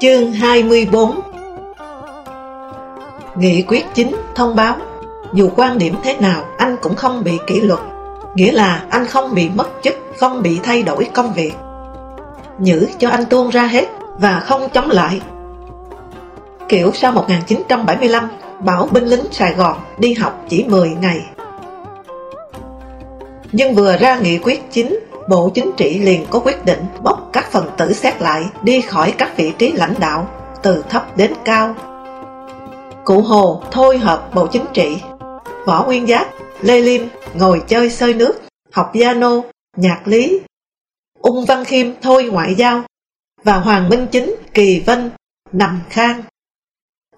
Chương 24 Nghị quyết chính thông báo, Dù quan điểm thế nào, anh cũng không bị kỷ luật. Nghĩa là anh không bị mất chức, Không bị thay đổi công việc. Nhữ cho anh tuôn ra hết Và không chống lại. Kiểu sau 1975 Bảo binh lính Sài Gòn đi học chỉ 10 ngày. Nhưng vừa ra nghị quyết chính Bộ Chính trị liền có quyết định bóc các phần tử xét lại đi khỏi các vị trí lãnh đạo, từ thấp đến cao. Cụ Hồ thôi hợp Bộ Chính trị, Võ Nguyên Giáp, Lê Liêm ngồi chơi sơi nước, học piano, nhạc lý. Ung Văn Khiêm thôi ngoại giao, và Hoàng Minh Chính, Kỳ Vân, nằm khang.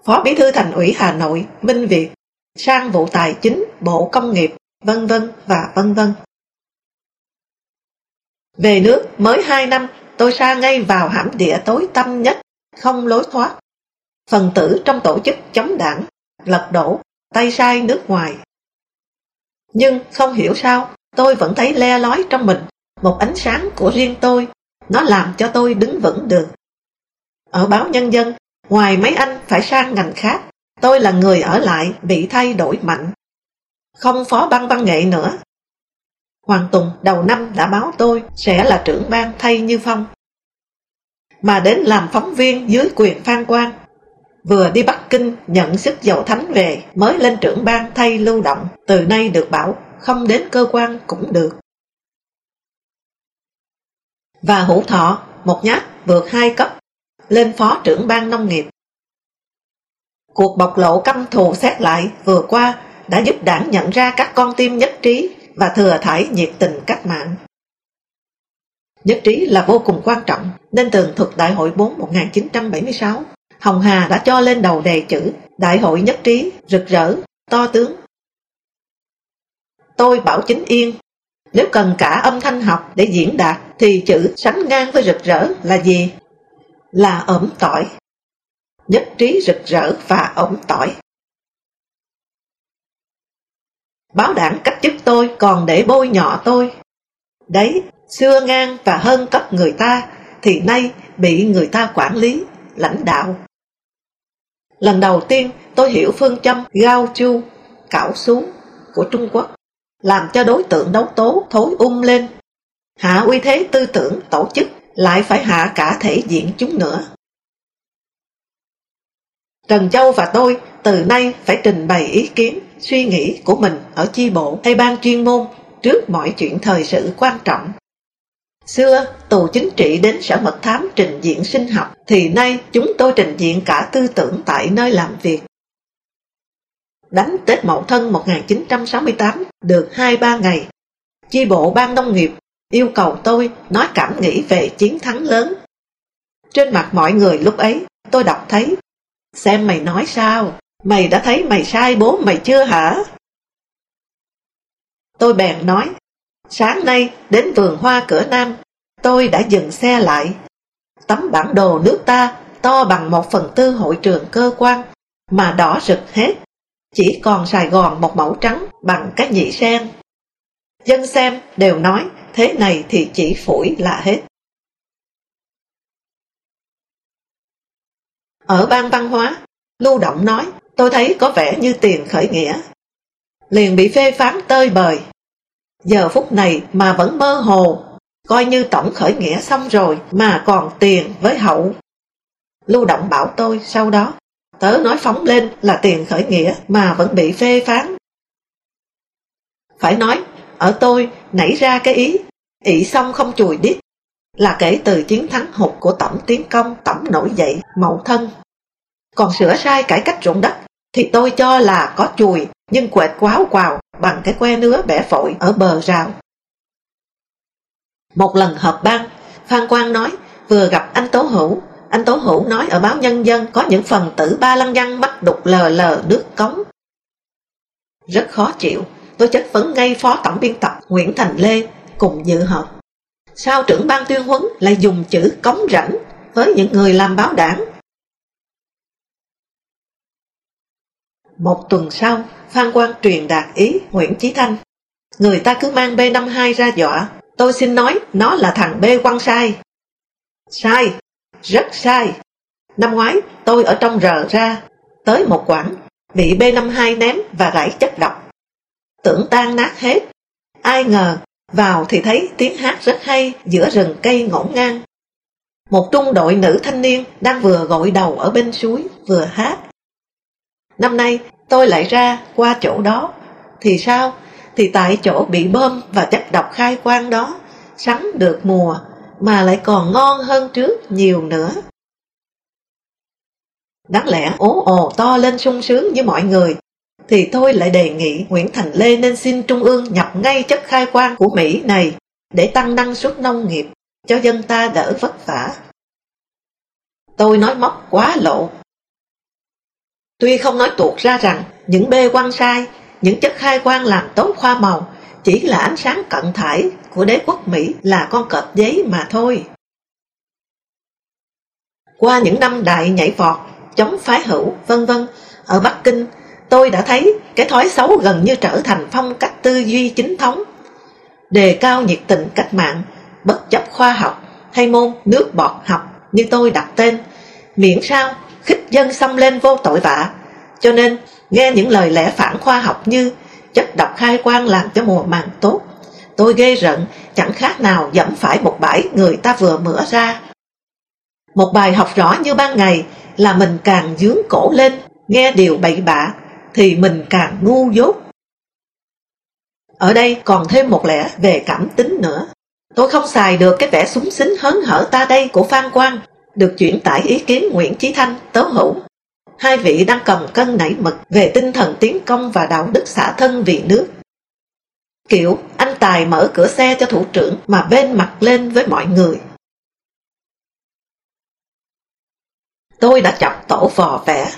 Phó Bí thư Thành ủy Hà Nội, Minh Việt, sang vụ tài chính, Bộ Công nghiệp, vân vân và vân vân. Về nước mới 2 năm, tôi sa ngay vào hãm địa tối tăm nhất, không lối thoát. Phần tử trong tổ chức chống đảng, lật đổ, tay sai nước ngoài. Nhưng không hiểu sao, tôi vẫn thấy le lói trong mình, một ánh sáng của riêng tôi, nó làm cho tôi đứng vững được. Ở báo Nhân dân, ngoài mấy anh phải sang ngành khác, tôi là người ở lại bị thay đổi mạnh. Không phó băng văn nghệ nữa, Hoàng Tùng đầu năm đã báo tôi sẽ là trưởng ban thay Như Phong. Mà đến làm phóng viên dưới quyền Phan Quang. Vừa đi Bắc Kinh nhận sức dầu thánh về mới lên trưởng ban thay lưu động. Từ nay được bảo không đến cơ quan cũng được. Và hữu thọ, một nhát vượt hai cấp, lên phó trưởng ban nông nghiệp. Cuộc bộc lộ căm thù xét lại vừa qua đã giúp đảng nhận ra các con tim nhất trí và thừa thải nhiệt tình cách mạng. Nhất trí là vô cùng quan trọng, nên tường thuật Đại hội 4 1976, Hồng Hà đã cho lên đầu đề chữ Đại hội nhất trí, rực rỡ, to tướng. Tôi bảo chính yên, nếu cần cả âm thanh học để diễn đạt thì chữ sánh ngang với rực rỡ là gì? Là ẩm tỏi. Nhất trí rực rỡ và ẩm tỏi. Báo đảng cách chức tôi còn để bôi nhọ tôi. Đấy, xưa ngang và hơn cấp người ta, thì nay bị người ta quản lý, lãnh đạo. Lần đầu tiên tôi hiểu phương châm gao chu, cảo xuống của Trung Quốc, làm cho đối tượng đấu tố thối ung lên. Hạ uy thế tư tưởng tổ chức lại phải hạ cả thể diện chúng nữa. Trần Châu và tôi từ nay phải trình bày ý kiến, suy nghĩ của mình ở chi bộ hay ban chuyên môn trước mọi chuyện thời sự quan trọng. Xưa, tù chính trị đến sở mật thám trình diện sinh học, thì nay chúng tôi trình diện cả tư tưởng tại nơi làm việc. Đánh Tết Mậu Thân 1968 được 2-3 ngày, chi bộ ban nông nghiệp yêu cầu tôi nói cảm nghĩ về chiến thắng lớn. Trên mặt mọi người lúc ấy, tôi đọc thấy Xem mày nói sao? Mày đã thấy mày sai bố mày chưa hả? Tôi bèn nói, sáng nay đến vườn hoa cửa Nam, tôi đã dừng xe lại. Tấm bản đồ nước ta to bằng một phần tư hội trường cơ quan, mà đỏ rực hết. Chỉ còn Sài Gòn một mẫu trắng bằng cái nhị sen. Dân xem đều nói thế này thì chỉ phủi là hết. Ở ban văn hóa, Lưu Động nói, tôi thấy có vẻ như tiền khởi nghĩa. Liền bị phê phán tơi bời. Giờ phút này mà vẫn mơ hồ, coi như tổng khởi nghĩa xong rồi mà còn tiền với hậu. Lưu Động bảo tôi sau đó, tớ nói phóng lên là tiền khởi nghĩa mà vẫn bị phê phán. Phải nói, ở tôi nảy ra cái ý, ị xong không chùi đít, là kể từ chiến thắng hụt của tổng tiến công tổng nổi dậy mậu thân còn sửa sai cải cách ruộng đất thì tôi cho là có chùi nhưng quệt quáo quào bằng cái que nứa bẻ phổi ở bờ rào Một lần họp ban, Phan Quang nói vừa gặp anh Tố Hữu. Anh Tố Hữu nói ở báo Nhân dân có những phần tử ba lăng văn bắt đục lờ lờ nước cống. Rất khó chịu, tôi chất vấn ngay phó tổng biên tập Nguyễn Thành Lê cùng dự họp. Sao trưởng ban tuyên huấn lại dùng chữ cống rãnh với những người làm báo đảng? Một tuần sau, Phan Quang truyền đạt ý Nguyễn Chí Thanh. Người ta cứ mang B52 ra dọa, tôi xin nói nó là thằng B quăng sai. Sai, rất sai. Năm ngoái tôi ở trong rờ ra, tới một quãng, bị B52 ném và rải chất độc. Tưởng tan nát hết. Ai ngờ, vào thì thấy tiếng hát rất hay giữa rừng cây ngổn ngang. Một trung đội nữ thanh niên đang vừa gội đầu ở bên suối, vừa hát. Năm nay tôi lại ra qua chỗ đó, thì sao? Thì tại chỗ bị bơm và chất độc khai quang đó, sắn được mùa, mà lại còn ngon hơn trước nhiều nữa. Đáng lẽ ố ồ to lên sung sướng với mọi người, thì tôi lại đề nghị Nguyễn Thành Lê nên xin Trung ương nhập ngay chất khai quang của Mỹ này để tăng năng suất nông nghiệp cho dân ta đỡ vất vả. Tôi nói móc quá lộ. Tuy không nói tuột ra rằng những bê quan sai, những chất khai quang làm tốt khoa màu chỉ là ánh sáng cận thải của đế quốc Mỹ là con cọp giấy mà thôi. Qua những năm đại nhảy vọt, chống phái hữu, vân vân ở Bắc Kinh, tôi đã thấy cái thói xấu gần như trở thành phong cách tư duy chính thống. Đề cao nhiệt tình cách mạng, bất chấp khoa học hay môn nước bọt học như tôi đặt tên, miễn sao khích dân xâm lên vô tội vạ. Cho nên, nghe những lời lẽ phản khoa học như chất độc khai quang làm cho mùa màng tốt, tôi ghê rận, chẳng khác nào dẫm phải một bãi người ta vừa mửa ra. Một bài học rõ như ban ngày là mình càng dướng cổ lên, nghe điều bậy bạ, thì mình càng ngu dốt. Ở đây còn thêm một lẽ về cảm tính nữa. Tôi không xài được cái vẻ súng xính hớn hở ta đây của Phan Quang, được chuyển tải ý kiến Nguyễn Chí Thanh, Tố Hữu. Hai vị đang cầm cân nảy mực về tinh thần tiến công và đạo đức xả thân vì nước. Kiểu anh Tài mở cửa xe cho thủ trưởng mà bên mặt lên với mọi người. Tôi đã chọc tổ vò vẽ,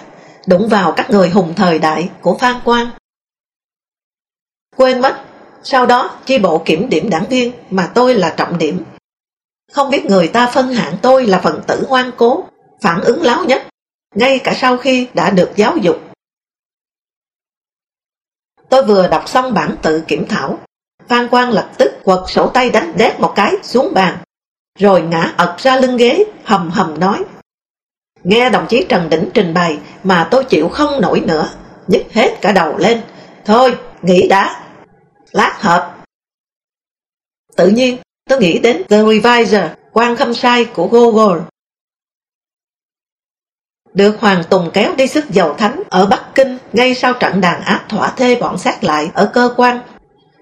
đụng vào các người hùng thời đại của Phan Quang. Quên mất, sau đó chi bộ kiểm điểm đảng viên mà tôi là trọng điểm. Không biết người ta phân hạng tôi là phần tử ngoan cố, phản ứng láo nhất, ngay cả sau khi đã được giáo dục. Tôi vừa đọc xong bản tự kiểm thảo, Phan Quang lập tức quật sổ tay đánh đét một cái xuống bàn, rồi ngã ật ra lưng ghế, hầm hầm nói. Nghe đồng chí Trần Đỉnh trình bày mà tôi chịu không nổi nữa, nhức hết cả đầu lên. Thôi, nghĩ đã. Lát hợp. Tự nhiên, tôi nghĩ đến The Reviser, quan khâm sai của Google Được Hoàng Tùng kéo đi sức dầu thánh ở Bắc Kinh ngay sau trận đàn áp thỏa thê bọn sát lại ở cơ quan,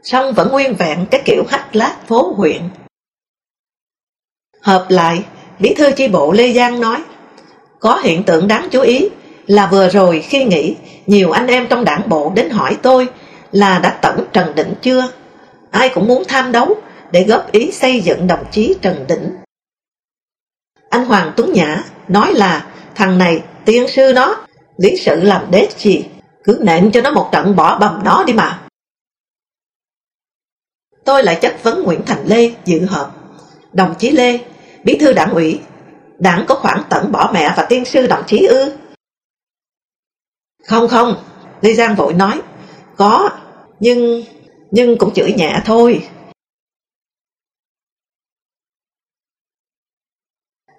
song vẫn nguyên vẹn cái kiểu hách lát phố huyện. Hợp lại, Bí thư chi bộ Lê Giang nói, có hiện tượng đáng chú ý là vừa rồi khi nghỉ, nhiều anh em trong đảng bộ đến hỏi tôi là đã tẩn Trần Định chưa? Ai cũng muốn tham đấu để góp ý xây dựng đồng chí Trần Định. Anh Hoàng Tuấn Nhã nói là thằng này tiên sư nó, lý sự làm đế gì, cứ nện cho nó một trận bỏ bầm nó đi mà. Tôi lại chất vấn Nguyễn Thành Lê dự họp. Đồng chí Lê, bí thư đảng ủy, đảng có khoảng tận bỏ mẹ và tiên sư đồng chí ư? Không không, Lê Giang vội nói, có, nhưng, nhưng cũng chửi nhẹ thôi.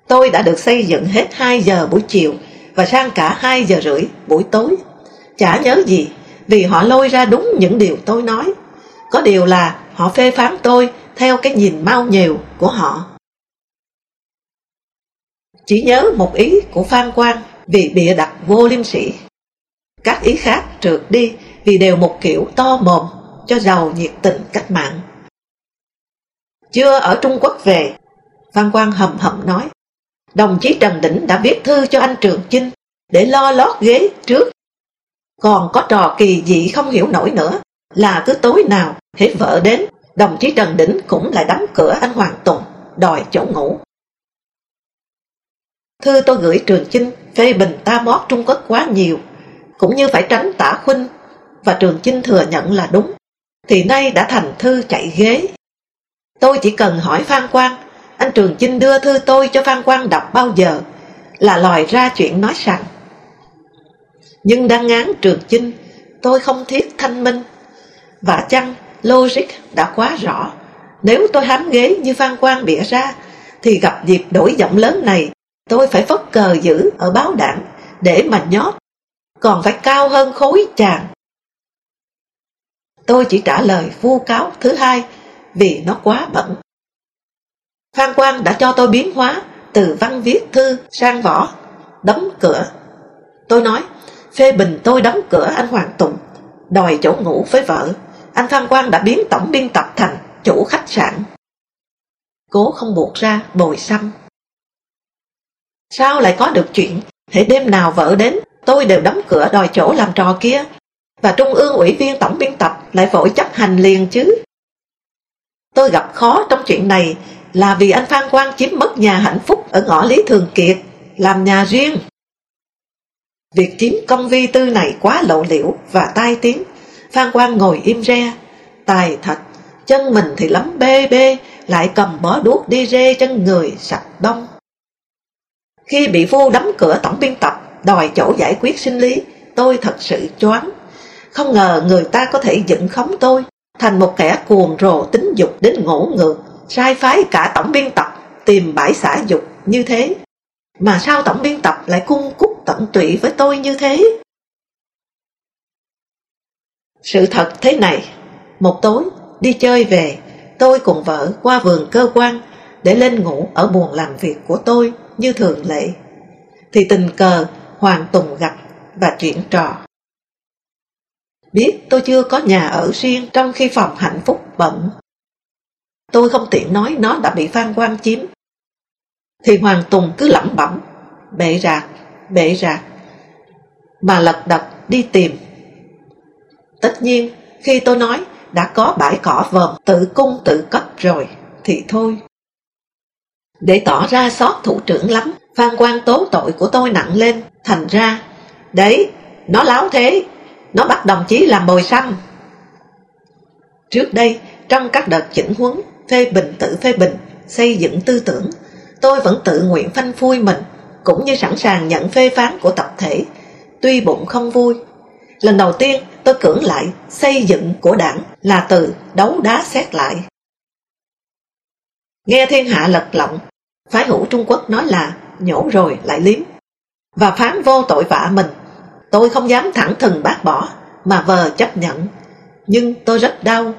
Tôi đã được xây dựng hết 2 giờ buổi chiều và sang cả 2 giờ rưỡi buổi tối. Chả nhớ gì, vì họ lôi ra đúng những điều tôi nói. Có điều là họ phê phán tôi theo cái nhìn mau nhiều của họ. Chỉ nhớ một ý của Phan Quang vì bịa đặt vô liêm sĩ. Các ý khác trượt đi vì đều một kiểu to mồm cho giàu nhiệt tình cách mạng. Chưa ở Trung Quốc về, Phan Quang hầm hầm nói, đồng chí Trần Đỉnh đã viết thư cho anh Trường Chinh để lo lót ghế trước. Còn có trò kỳ dị không hiểu nổi nữa là cứ tối nào hết vợ đến Đồng chí Trần Đỉnh cũng lại đóng cửa anh Hoàng Tùng, đòi chỗ ngủ. Thư tôi gửi Trường Chinh phê bình ta mót Trung Quốc quá nhiều, cũng như phải tránh tả khuynh, và Trường Chinh thừa nhận là đúng, thì nay đã thành thư chạy ghế. Tôi chỉ cần hỏi Phan Quang, anh Trường Chinh đưa thư tôi cho Phan Quang đọc bao giờ, là lòi ra chuyện nói rằng. Nhưng đang ngán Trường Chinh, tôi không thiết thanh minh, và chăng logic đã quá rõ. Nếu tôi hám ghế như Phan Quang bịa ra, thì gặp dịp đổi giọng lớn này, tôi phải phất cờ giữ ở báo đảng để mà nhót, còn phải cao hơn khối chàng. Tôi chỉ trả lời vu cáo thứ hai vì nó quá bẩn Phan Quang đã cho tôi biến hóa từ văn viết thư sang võ, đóng cửa. Tôi nói, phê bình tôi đóng cửa anh Hoàng Tùng, đòi chỗ ngủ với vợ anh Phan Quang đã biến tổng biên tập thành chủ khách sạn. Cố không buộc ra bồi xăm. Sao lại có được chuyện, Thế đêm nào vợ đến, tôi đều đóng cửa đòi chỗ làm trò kia, và Trung ương ủy viên tổng biên tập lại vội chấp hành liền chứ. Tôi gặp khó trong chuyện này là vì anh Phan Quang chiếm mất nhà hạnh phúc ở ngõ Lý Thường Kiệt, làm nhà riêng. Việc chiếm công vi tư này quá lộ liễu và tai tiếng Phan Quang ngồi im re, tài thật, chân mình thì lắm bê bê, lại cầm bó đuốc đi rê chân người sạch đông. Khi bị vu đấm cửa tổng biên tập, đòi chỗ giải quyết sinh lý, tôi thật sự choáng. Không ngờ người ta có thể dựng khống tôi thành một kẻ cuồng rồ tính dục đến ngỗ ngược, sai phái cả tổng biên tập tìm bãi xả dục như thế. Mà sao tổng biên tập lại cung cúc tận tụy với tôi như thế? Sự thật thế này, một tối đi chơi về, tôi cùng vợ qua vườn cơ quan để lên ngủ ở buồng làm việc của tôi như thường lệ. Thì tình cờ Hoàng Tùng gặp và chuyện trò. Biết tôi chưa có nhà ở riêng trong khi phòng hạnh phúc bận. Tôi không tiện nói nó đã bị Phan Quang chiếm. Thì Hoàng Tùng cứ lẩm bẩm, bệ rạc, bệ rạc, mà lật đật đi tìm Tất nhiên, khi tôi nói đã có bãi cỏ vờm tự cung tự cấp rồi, thì thôi. Để tỏ ra xót thủ trưởng lắm, Phan quan tố tội của tôi nặng lên, thành ra, đấy, nó láo thế, nó bắt đồng chí làm bồi xăm. Trước đây, trong các đợt chỉnh huấn, phê bình tự phê bình, xây dựng tư tưởng, tôi vẫn tự nguyện phanh phui mình, cũng như sẵn sàng nhận phê phán của tập thể, tuy bụng không vui. Lần đầu tiên, tôi cưỡng lại xây dựng của đảng là từ đấu đá xét lại. Nghe thiên hạ lật lọng, phái hữu Trung Quốc nói là nhổ rồi lại liếm, và phán vô tội vạ mình. Tôi không dám thẳng thừng bác bỏ, mà vờ chấp nhận. Nhưng tôi rất đau,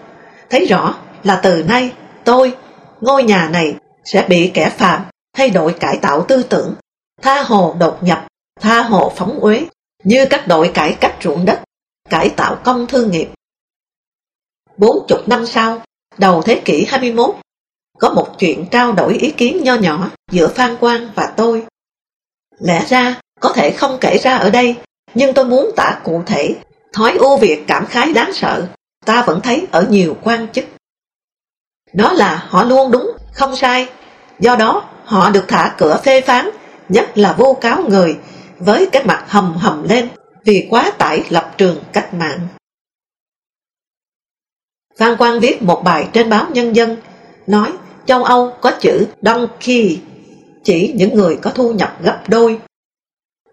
thấy rõ là từ nay tôi, ngôi nhà này sẽ bị kẻ phạm thay đổi cải tạo tư tưởng, tha hồ đột nhập, tha hồ phóng uế, như các đội cải cách ruộng đất cải tạo công thương nghiệp. Bốn chục năm sau, đầu thế kỷ 21, có một chuyện trao đổi ý kiến nho nhỏ giữa Phan Quang và tôi. Lẽ ra, có thể không kể ra ở đây, nhưng tôi muốn tả cụ thể, thói ưu việt cảm khái đáng sợ, ta vẫn thấy ở nhiều quan chức. Đó là họ luôn đúng, không sai, do đó họ được thả cửa phê phán, nhất là vô cáo người, với cái mặt hầm hầm lên vì quá tải lập trường cách mạng. Phan Quang viết một bài trên báo Nhân dân, nói châu Âu có chữ donkey, chỉ những người có thu nhập gấp đôi.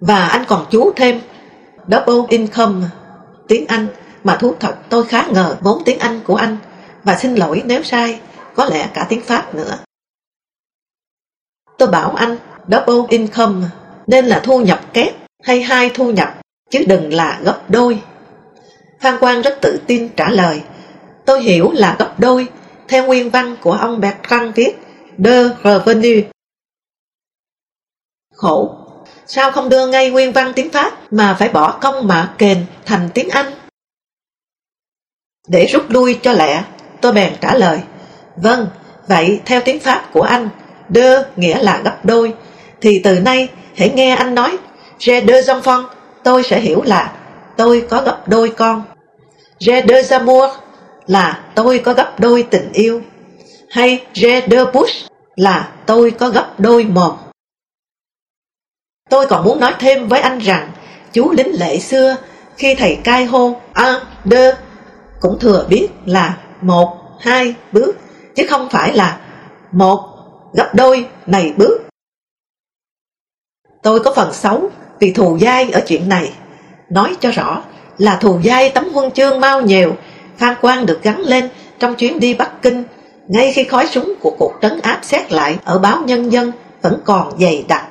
Và anh còn chú thêm double income, tiếng Anh, mà thú thật tôi khá ngờ vốn tiếng Anh của anh, và xin lỗi nếu sai, có lẽ cả tiếng Pháp nữa. Tôi bảo anh double income nên là thu nhập kép hay hai thu nhập chứ đừng là gấp đôi. Phan Quang rất tự tin trả lời, tôi hiểu là gấp đôi, theo nguyên văn của ông Bertrand viết, de revenu. Khổ, sao không đưa ngay nguyên văn tiếng Pháp mà phải bỏ công mạ kền thành tiếng Anh? Để rút lui cho lẹ, tôi bèn trả lời, vâng, vậy theo tiếng Pháp của anh, de nghĩa là gấp đôi, thì từ nay hãy nghe anh nói, je deux enfants, tôi sẽ hiểu là tôi có gấp đôi con. J'ai deux amours là tôi có gấp đôi tình yêu, hay J. Bush là tôi có gấp đôi mồm. Tôi còn muốn nói thêm với anh rằng chú lính lệ xưa khi thầy cai hô a đơ cũng thừa biết là một hai bước chứ không phải là một gấp đôi này bước. Tôi có phần xấu vì thù dai ở chuyện này. Nói cho rõ là thù dai tấm huân chương mau nhiều, Phan Quang được gắn lên trong chuyến đi Bắc Kinh, ngay khi khói súng của cuộc trấn áp xét lại ở báo Nhân dân vẫn còn dày đặc.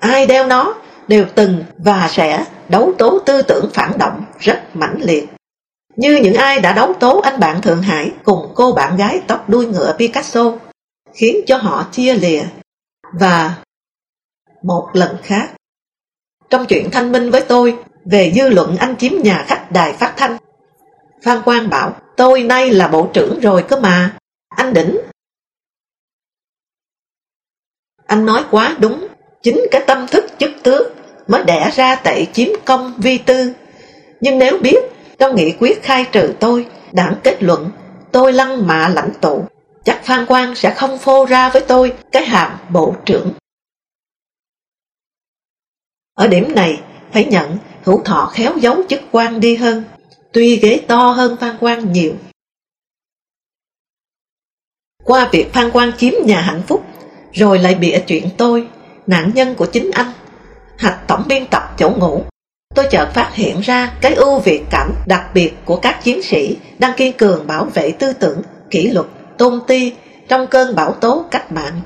Ai đeo nó đều từng và sẽ đấu tố tư tưởng phản động rất mãnh liệt. Như những ai đã đấu tố anh bạn Thượng Hải cùng cô bạn gái tóc đuôi ngựa Picasso, khiến cho họ chia lìa. Và một lần khác, trong chuyện thanh minh với tôi về dư luận anh chiếm nhà khách đài phát thanh, Phan Quang bảo tôi nay là bộ trưởng rồi cơ mà, anh đỉnh. Anh nói quá đúng, chính cái tâm thức chức tước mới đẻ ra tệ chiếm công vi tư. Nhưng nếu biết trong nghị quyết khai trừ tôi, đảng kết luận tôi lăng mạ lãnh tụ, chắc Phan Quang sẽ không phô ra với tôi cái hàm bộ trưởng. Ở điểm này, phải nhận hữu thọ khéo giấu chức quan đi hơn, tuy ghế to hơn Phan Quang nhiều. Qua việc Phan Quang chiếm nhà hạnh phúc, rồi lại bịa chuyện tôi, nạn nhân của chính anh, hạch tổng biên tập chỗ ngủ, tôi chợt phát hiện ra cái ưu việt cảm đặc biệt của các chiến sĩ đang kiên cường bảo vệ tư tưởng, kỷ luật, tôn ti trong cơn bão tố cách mạng.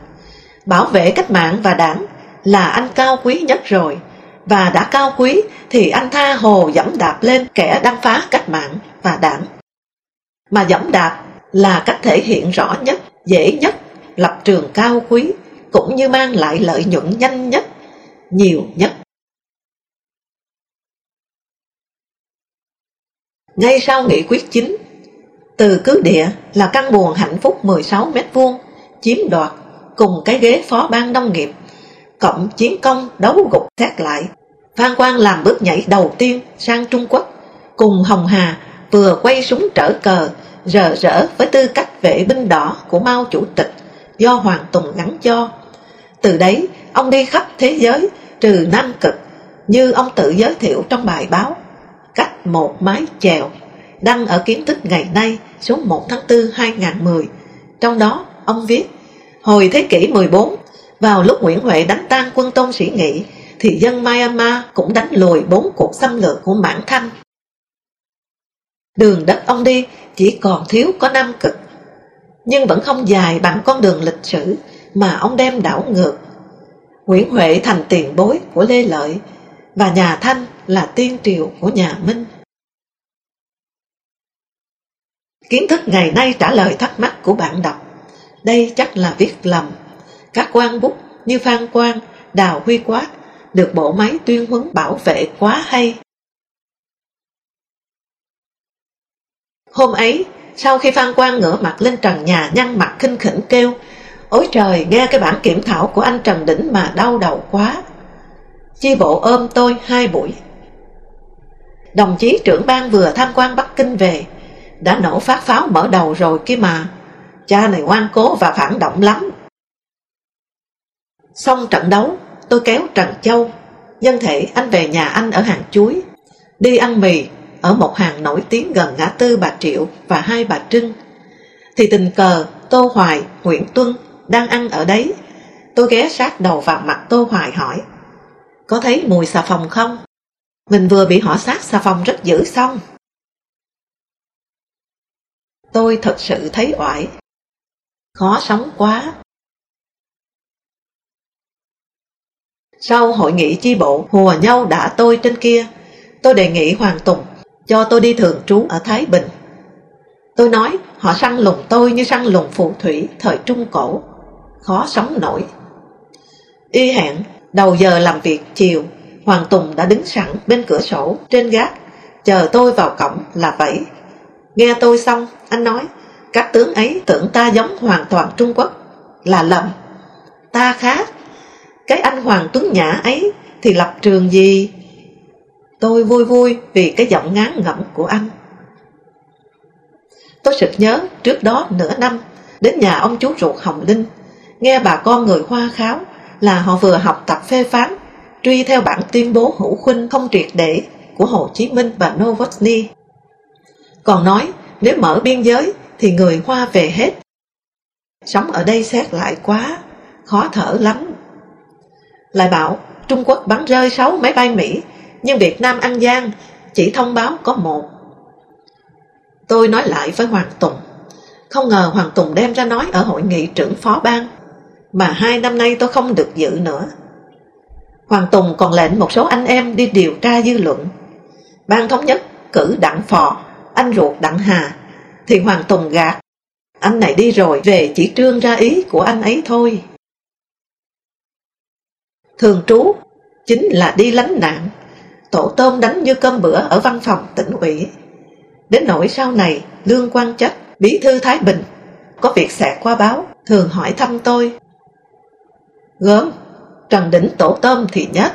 Bảo vệ cách mạng và đảng là anh cao quý nhất rồi, và đã cao quý thì anh tha hồ dẫm đạp lên kẻ đang phá cách mạng và đảng. Mà dẫm đạp là cách thể hiện rõ nhất, dễ nhất, lập trường cao quý, cũng như mang lại lợi nhuận nhanh nhất, nhiều nhất. Ngay sau nghị quyết chính, từ cứ địa là căn buồn hạnh phúc 16 mét vuông chiếm đoạt cùng cái ghế phó ban nông nghiệp cộng chiến công đấu gục xét lại. Phan Quang làm bước nhảy đầu tiên sang Trung Quốc, cùng Hồng Hà vừa quay súng trở cờ, rờ rỡ với tư cách vệ binh đỏ của Mao Chủ tịch do Hoàng Tùng gắn cho. Từ đấy, ông đi khắp thế giới, trừ Nam Cực, như ông tự giới thiệu trong bài báo, cách một mái chèo, đăng ở kiến thức ngày nay số 1 tháng 4 2010. Trong đó, ông viết, hồi thế kỷ 14, vào lúc Nguyễn Huệ đánh tan quân Tôn Sĩ Nghị, thì dân Myanmar cũng đánh lùi bốn cuộc xâm lược của Mãn Thanh. Đường đất ông đi chỉ còn thiếu có Nam Cực, nhưng vẫn không dài bằng con đường lịch sử mà ông đem đảo ngược. Nguyễn Huệ thành tiền bối của Lê Lợi và nhà Thanh là tiên triều của nhà Minh. Kiến thức ngày nay trả lời thắc mắc của bạn đọc. Đây chắc là viết lầm các quan bút như Phan Quang, Đào Huy Quát được bộ máy tuyên huấn bảo vệ quá hay. Hôm ấy, sau khi Phan Quang ngửa mặt lên trần nhà nhăn mặt khinh khỉnh kêu Ôi trời, nghe cái bản kiểm thảo của anh Trần Đỉnh mà đau đầu quá. Chi bộ ôm tôi hai buổi. Đồng chí trưởng ban vừa tham quan Bắc Kinh về, đã nổ phát pháo mở đầu rồi kia mà. Cha này ngoan cố và phản động lắm. Xong trận đấu, tôi kéo Trần Châu, nhân thể anh về nhà anh ở hàng chuối, đi ăn mì ở một hàng nổi tiếng gần ngã tư bà Triệu và hai bà Trưng. Thì tình cờ Tô Hoài, Nguyễn Tuân đang ăn ở đấy. Tôi ghé sát đầu vào mặt Tô Hoài hỏi, có thấy mùi xà phòng không? Mình vừa bị họ sát xà phòng rất dữ xong. Tôi thật sự thấy oải. Khó sống quá, Sau hội nghị chi bộ hùa nhau đã tôi trên kia, tôi đề nghị Hoàng Tùng cho tôi đi thường trú ở Thái Bình. Tôi nói họ săn lùng tôi như săn lùng phù thủy thời Trung Cổ, khó sống nổi. Y hẹn, đầu giờ làm việc chiều, Hoàng Tùng đã đứng sẵn bên cửa sổ, trên gác, chờ tôi vào cổng là vậy. Nghe tôi xong, anh nói, các tướng ấy tưởng ta giống hoàn toàn Trung Quốc, là lầm. Ta khác, cái anh Hoàng Tuấn Nhã ấy thì lập trường gì? Tôi vui vui vì cái giọng ngán ngẩm của anh. Tôi sực nhớ trước đó nửa năm, Đến nhà ông chú ruột Hồng Linh, Nghe bà con người Hoa kháo Là họ vừa học tập phê phán, Truy theo bản tuyên bố hữu khuynh không triệt để Của Hồ Chí Minh và Novotny Còn nói, nếu mở biên giới Thì người Hoa về hết Sống ở đây xét lại quá, Khó thở lắm lại bảo, Trung Quốc bắn rơi 6 máy bay Mỹ, Nhưng Việt Nam ăn gian Chỉ thông báo có một. Tôi nói lại với Hoàng Tùng. Không ngờ Hoàng Tùng đem ra nói Ở hội nghị trưởng phó ban, Mà hai năm nay tôi không được dự nữa. Hoàng Tùng còn lệnh một số anh em Đi điều tra dư luận. Ban thống nhất cử Đặng Phò, Anh ruột Đặng Hà. Thì Hoàng Tùng gạt, Anh này đi rồi, về chỉ trương ra ý của anh ấy thôi. Thường trú chính là đi lánh nạn. Tổ tôm đánh như cơm bữa ở văn phòng tỉnh ủy. Đến nỗi sau này Lương quan Trách, Bí thư Thái Bình Có việc xẹt qua báo Thường hỏi thăm tôi. Gớm, Trần Đỉnh Tổ Tôm thì nhất.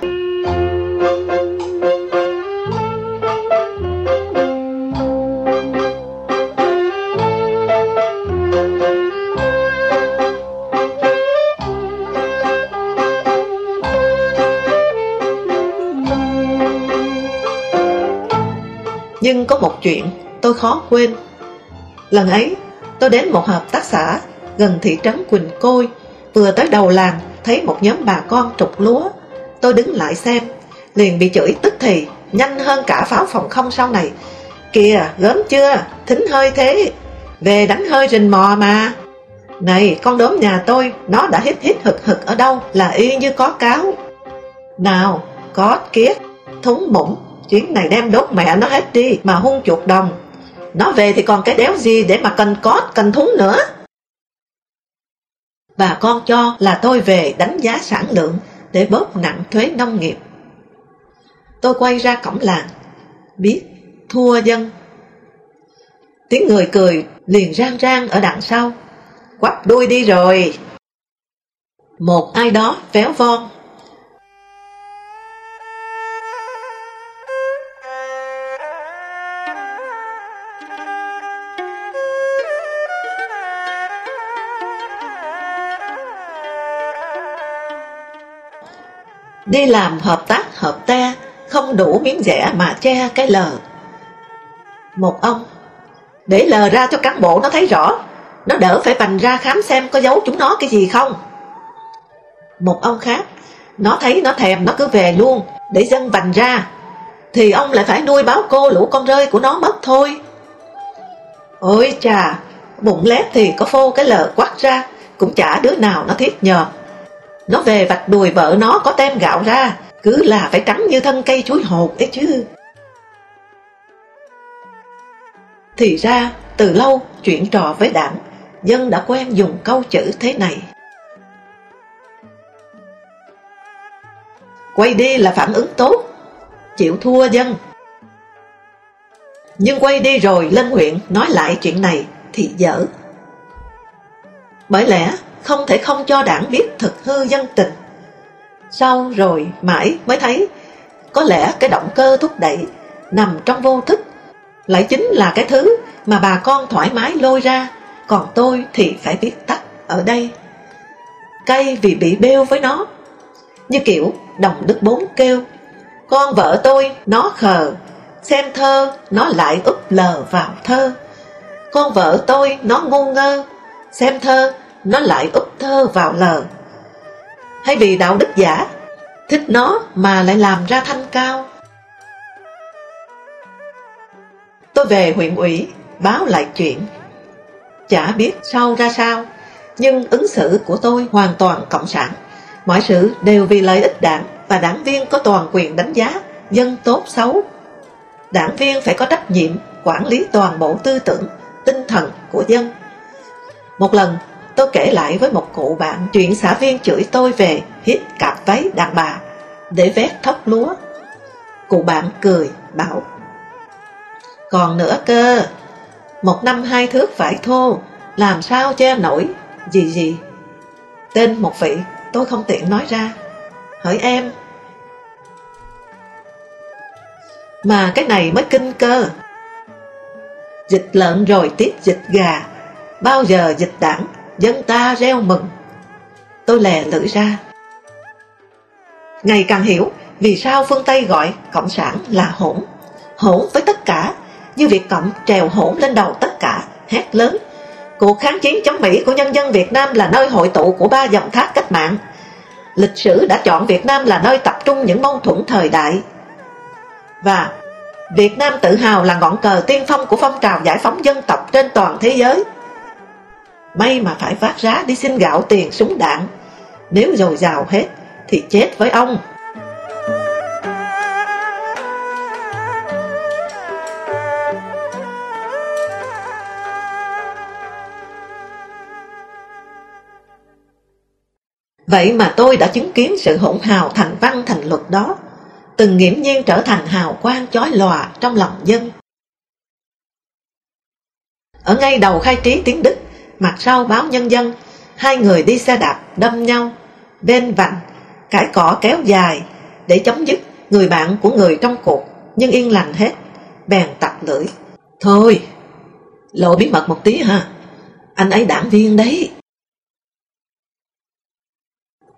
Nhưng có một chuyện tôi khó quên. Lần ấy, tôi đến một hợp tác xã Gần thị trấn Quỳnh Côi, Vừa tới đầu làng, Thấy một nhóm bà con trục lúa. Tôi đứng lại xem, Liền bị chửi tức thì, Nhanh hơn cả pháo phòng không sau này. Kìa, gớm chưa? Thính hơi thế. Về đánh hơi rình mò mà. Này, con đốm nhà tôi, Nó đã hít hít hực hực ở đâu Là y như có cáo. Nào, có kiết Thúng mũng Chuyến này đem đốt mẹ nó hết đi, Mà hung chuột đồng. Nó về thì còn cái đéo gì để mà cần cót, cần thúng nữa? Bà con cho là tôi về đánh giá sản lượng Để bớt nặng thuế nông nghiệp. Tôi quay ra cổng làng, Biết thua dân. Tiếng người cười liền rang rang ở đằng sau. Quắp đuôi đi rồi. Một ai đó véo von. Đi làm hợp tác, hợp ta Không đủ miếng rẻ mà che cái lờ. Một ông, Để lờ ra cho cán bộ nó thấy rõ, Nó đỡ phải bành ra khám xem Có giấu chúng nó cái gì không. Một ông khác, Nó thấy nó thèm nó cứ về luôn, Để dân bành ra, Thì ông lại phải nuôi báo cô lũ con rơi của nó mất thôi. Ôi chà, Bụng lép thì có phô cái lờ quắt ra, Cũng chả đứa nào nó thiết nhờ nó về vạch đùi vợ nó có tem gạo ra, Cứ là phải trắng như thân cây chuối hột ấy chứ. Thì ra, từ lâu chuyện trò với đảng Dân đã quen dùng câu chữ thế này. Quay đi là phản ứng tốt, Chịu thua dân. Nhưng quay đi rồi lên huyện nói lại chuyện này thì dở. Bởi lẽ không thể không cho đảng biết thực hư dân tình. Sau rồi mãi mới thấy, có lẽ cái động cơ thúc đẩy nằm trong vô thức, lại chính là cái thứ mà bà con thoải mái lôi ra, còn tôi thì phải biết tắt ở đây. Cây vì bị bêu với nó, như kiểu đồng đức bốn kêu, con vợ tôi nó khờ, xem thơ nó lại úp lờ vào thơ. Con vợ tôi nó ngu ngơ, xem thơ nó lại úp thơ vào lờ. Hay vì đạo đức giả, thích nó mà lại làm ra thanh cao. Tôi về huyện ủy, báo lại chuyện. Chả biết sau ra sao, nhưng ứng xử của tôi hoàn toàn cộng sản. Mọi sự đều vì lợi ích đảng và đảng viên có toàn quyền đánh giá dân tốt xấu. Đảng viên phải có trách nhiệm quản lý toàn bộ tư tưởng, tinh thần của dân. Một lần Tôi kể lại với một cụ bạn chuyện xã viên chửi tôi về hít cạp váy đàn bà để vét thóc lúa. Cụ bạn cười, bảo Còn nữa cơ, một năm hai thước vải thô, làm sao che nổi, gì gì. Tên một vị tôi không tiện nói ra, hỏi em. Mà cái này mới kinh cơ. Dịch lợn rồi tiếp dịch gà, bao giờ dịch đảng, dân ta reo mừng. Tôi lè lưỡi ra. Ngày càng hiểu vì sao phương Tây gọi Cộng sản là hỗn. Hỗn với tất cả, như việc Cộng trèo hỗn lên đầu tất cả, hét lớn. Cuộc kháng chiến chống Mỹ của nhân dân Việt Nam là nơi hội tụ của ba dòng thác cách mạng. Lịch sử đã chọn Việt Nam là nơi tập trung những mâu thuẫn thời đại. Và Việt Nam tự hào là ngọn cờ tiên phong của phong trào giải phóng dân tộc trên toàn thế giới. May mà phải vác giá đi xin gạo tiền súng đạn, nếu dồi dào hết thì chết với ông. Vậy mà tôi đã chứng kiến sự hỗn hào thành văn thành luật đó, từng nghiễm nhiên trở thành hào quang chói lòa trong lòng dân. Ở ngay đầu khai trí tiếng Đức, mặt sau báo nhân dân, hai người đi xe đạp đâm nhau, bên vành, cãi cỏ kéo dài, để chấm dứt người bạn của người trong cuộc, nhưng yên lành hết, bèn tặc lưỡi. Thôi, lộ bí mật một tí ha, anh ấy đảng viên đấy.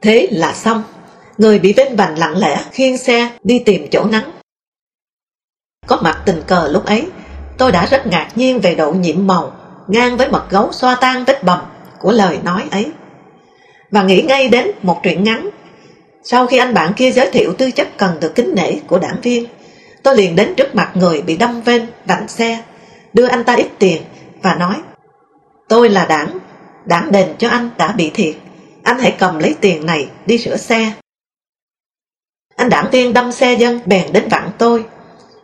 Thế là xong, người bị bên vành lặng lẽ khiêng xe đi tìm chỗ nắng. Có mặt tình cờ lúc ấy, tôi đã rất ngạc nhiên về độ nhiệm màu, ngang với mật gấu xoa tan vết bầm của lời nói ấy. Và nghĩ ngay đến một truyện ngắn. Sau khi anh bạn kia giới thiệu tư chất cần được kính nể của đảng viên, tôi liền đến trước mặt người bị đâm ven vặn xe, đưa anh ta ít tiền và nói Tôi là đảng, đảng đền cho anh đã bị thiệt anh hãy cầm lấy tiền này đi sửa xe. Anh đảng viên đâm xe dân bèn đến vặn tôi.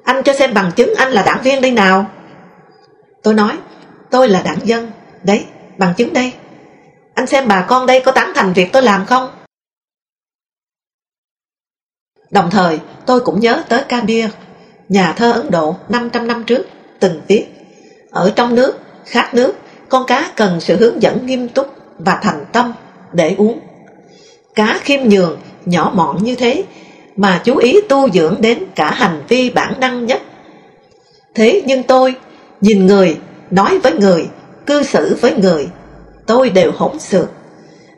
Anh cho xem bằng chứng anh là đảng viên đây nào. Tôi nói, tôi là đảng dân. Đấy, bằng chứng đây. Anh xem bà con đây có tán thành việc tôi làm không? Đồng thời, tôi cũng nhớ tới Kabir, nhà thơ Ấn Độ 500 năm trước, từng viết. Ở trong nước, khát nước, con cá cần sự hướng dẫn nghiêm túc và thành tâm để uống. Cá khiêm nhường, nhỏ mọn như thế, mà chú ý tu dưỡng đến cả hành vi bản năng nhất. Thế nhưng tôi, nhìn người, nói với người, cư xử với người, tôi đều hỗn xược.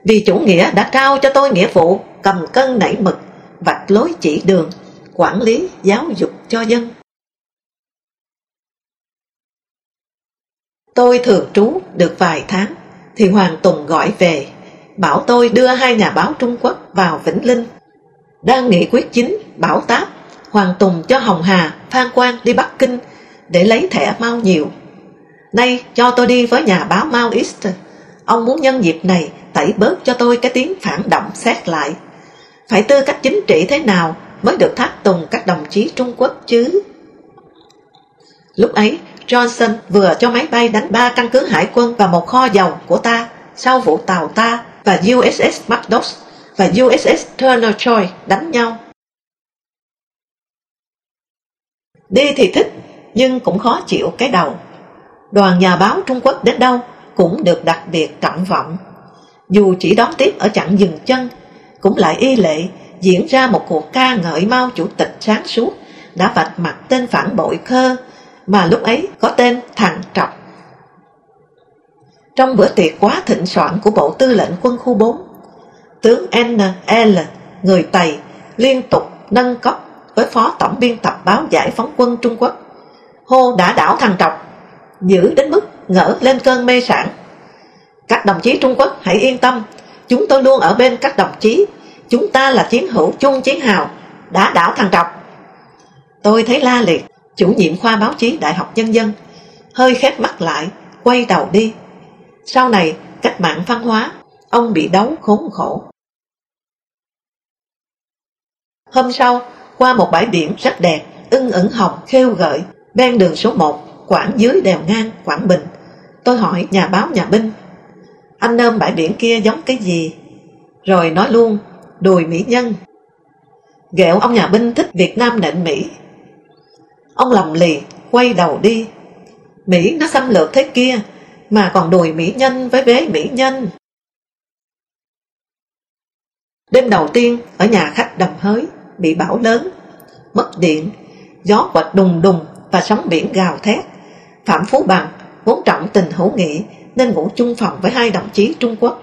Vì chủ nghĩa đã trao cho tôi nghĩa vụ cầm cân nảy mực, vạch lối chỉ đường, quản lý giáo dục cho dân. Tôi thường trú được vài tháng, thì Hoàng Tùng gọi về bảo tôi đưa hai nhà báo Trung Quốc vào Vĩnh Linh. Đang nghị quyết chính, bảo táp, Hoàng Tùng cho Hồng Hà, Phan Quang đi Bắc Kinh để lấy thẻ mau nhiều. Nay cho tôi đi với nhà báo Mao East. Ông muốn nhân dịp này tẩy bớt cho tôi cái tiếng phản động xét lại. Phải tư cách chính trị thế nào mới được tháp tùng các đồng chí Trung Quốc chứ? Lúc ấy, Johnson vừa cho máy bay đánh ba căn cứ hải quân và một kho dầu của ta sau vụ tàu ta và USS Macdos và USS Turner Choi đánh nhau. Đi thì thích, nhưng cũng khó chịu cái đầu. Đoàn nhà báo Trung Quốc đến đâu cũng được đặc biệt trọng vọng. Dù chỉ đón tiếp ở chặng dừng chân, cũng lại y lệ diễn ra một cuộc ca ngợi Mao Chủ tịch sáng suốt đã vạch mặt tên phản bội khơ mà lúc ấy có tên Thằng Trọc. Trong bữa tiệc quá thịnh soạn của Bộ Tư lệnh Quân khu 4, tướng N.L. người Tày liên tục nâng cấp với Phó Tổng biên tập báo Giải phóng quân Trung Quốc. Hô đã đảo thằng trọc, dữ đến mức ngỡ lên cơn mê sản. Các đồng chí Trung Quốc hãy yên tâm, chúng tôi luôn ở bên các đồng chí, chúng ta là chiến hữu chung chiến hào, đã đảo thằng trọc. Tôi thấy la liệt, chủ nhiệm khoa báo chí Đại học Nhân dân, hơi khép mắt lại, quay đầu đi. Sau này, cách mạng văn hóa, ông bị đấu khốn khổ. Hôm sau, qua một bãi biển rất đẹp, ưng ẩn hồng, khêu gợi, ven đường số 1, quảng dưới đèo ngang, Quảng Bình. Tôi hỏi nhà báo nhà binh, anh nôm bãi biển kia giống cái gì? Rồi nói luôn, đùi mỹ nhân. Ghẹo ông nhà binh thích Việt Nam nện Mỹ. Ông lầm lì, quay đầu đi. Mỹ nó xâm lược thế kia, mà còn đùi mỹ nhân với vế mỹ nhân. Đêm đầu tiên ở nhà khách đầm hới bị bão lớn, mất điện, gió quạch đùng đùng và sóng biển gào thét. Phạm Phú Bằng vốn trọng tình hữu nghị nên ngủ chung phòng với hai đồng chí Trung Quốc.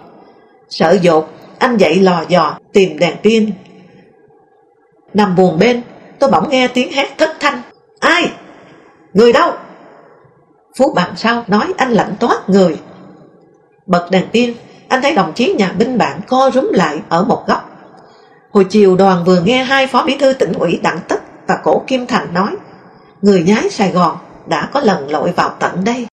Sợ dột, anh dậy lò dò tìm đèn pin. Nằm buồn bên, tôi bỗng nghe tiếng hét thất thanh. Ai? Người đâu? Phú Bằng sau nói anh lạnh toát người. Bật đèn pin, anh thấy đồng chí nhà binh bạn co rúm lại ở một góc. Hồi chiều đoàn vừa nghe hai phó bí thư tỉnh ủy Đặng Tất và Cổ Kim Thành nói người nhái Sài Gòn đã có lần lội vào tận đây.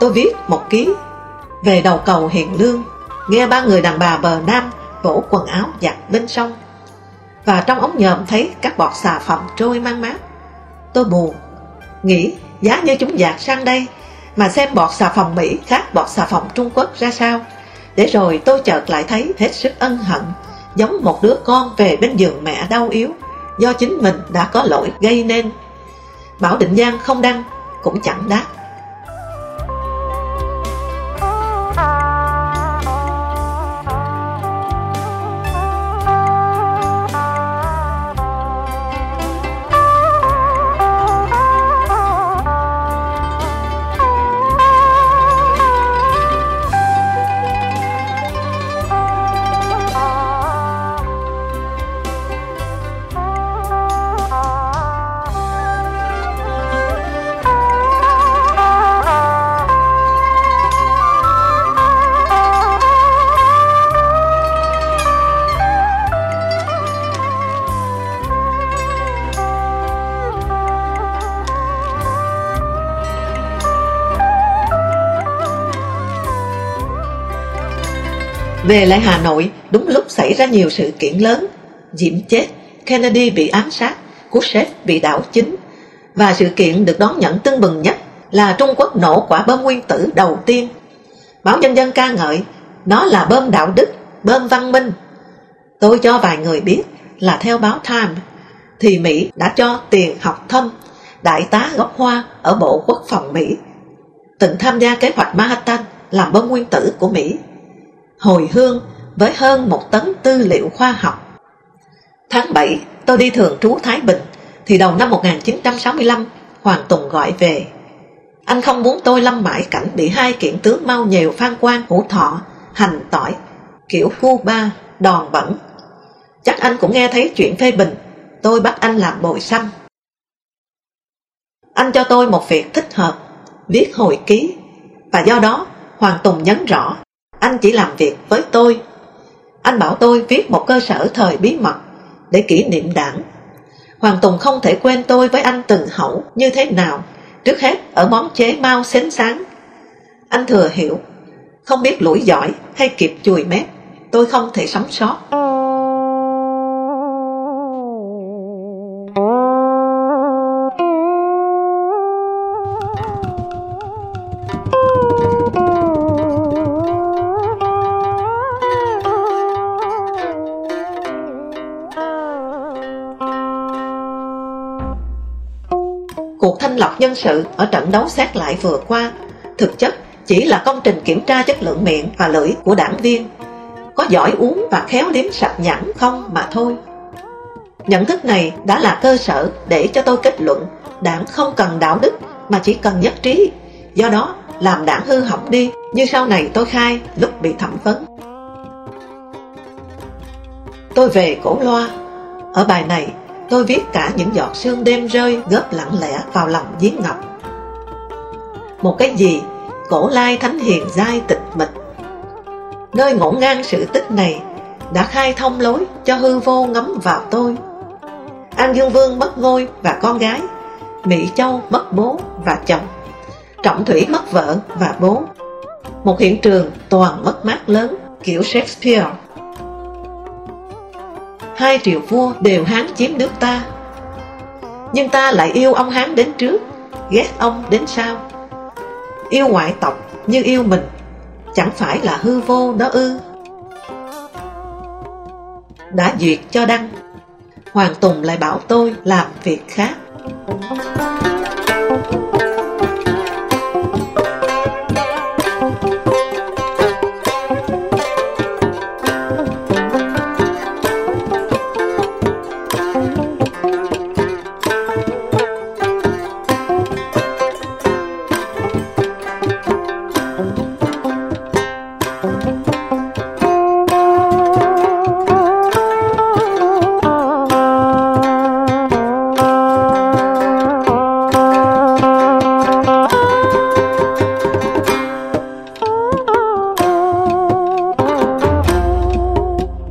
Tôi viết một ký về đầu cầu Hiền Lương, nghe ba người đàn bà bờ Nam vỗ quần áo giặt bên sông. Và trong ống nhòm thấy các bọt xà phòng trôi mang mát. Tôi buồn, nghĩ giá như chúng dạt sang đây mà xem bọt xà phòng Mỹ khác bọt xà phòng Trung Quốc ra sao. Để rồi tôi chợt lại thấy hết sức ân hận, giống một đứa con về bên giường mẹ đau yếu, do chính mình đã có lỗi gây nên. Bảo Định Giang không đăng, cũng chẳng đáp. Về lại Hà Nội, đúng lúc xảy ra nhiều sự kiện lớn. Diệm chết, Kennedy bị ám sát, Khrushchev bị đảo chính. Và sự kiện được đón nhận tưng bừng nhất là Trung Quốc nổ quả bom nguyên tử đầu tiên. Báo Nhân dân ca ngợi, nó là bom đạo đức, bom văn minh. Tôi cho vài người biết là theo báo Time, thì Mỹ đã cho tiền học thâm đại tá gốc hoa ở Bộ Quốc phòng Mỹ, từng tham gia kế hoạch Manhattan làm bom nguyên tử của Mỹ hồi hương với hơn một tấn tư liệu khoa học. Tháng 7, tôi đi thường trú Thái Bình, thì đầu năm 1965, Hoàng Tùng gọi về. Anh không muốn tôi lâm mãi cảnh bị hai kiện tướng mau nhiều phan quan hữu thọ, hành tỏi, kiểu Cuba, đòn bẩn. Chắc anh cũng nghe thấy chuyện phê bình, tôi bắt anh làm bồi xăm. Anh cho tôi một việc thích hợp, viết hồi ký, và do đó Hoàng Tùng nhấn rõ anh chỉ làm việc với tôi. Anh bảo tôi viết một cơ sở thời bí mật để kỷ niệm đảng. Hoàng Tùng không thể quên tôi với anh từng hậu như thế nào, trước hết ở món chế mau xến sáng. Anh thừa hiểu, không biết lũi giỏi hay kịp chùi mép, tôi không thể sống sót. Sự ở trận đấu xét lại vừa qua. Thực chất, chỉ là công trình kiểm tra chất lượng miệng và lưỡi của đảng viên. Có giỏi uống và khéo liếm sạch nhẵn không mà thôi. Nhận thức này đã là cơ sở để cho tôi kết luận đảng không cần đạo đức mà chỉ cần nhất trí. Do đó, làm đảng hư hỏng đi, như sau này tôi khai, lúc bị thẩm vấn. Tôi về cổ loa. Ở bài này tôi viết cả những giọt sương đêm rơi góp lặng lẽ vào lòng giếng ngọc. Một cái gì, cổ lai thánh hiền giai tịch mịch. Nơi ngổn ngang sự tích này đã khai thông lối cho hư vô ngấm vào tôi. An Dương Vương mất ngôi và con gái, Mỹ Châu mất bố và chồng, Trọng Thủy mất vợ và bố. Một hiện trường toàn mất mát lớn kiểu Shakespeare hai triều vua đều Hán chiếm nước ta. Nhưng ta lại yêu ông Hán đến trước, ghét ông đến sau. Yêu ngoại tộc như yêu mình, chẳng phải là hư vô đó ư. Đã duyệt cho đăng, Hoàng Tùng lại bảo tôi làm việc khác.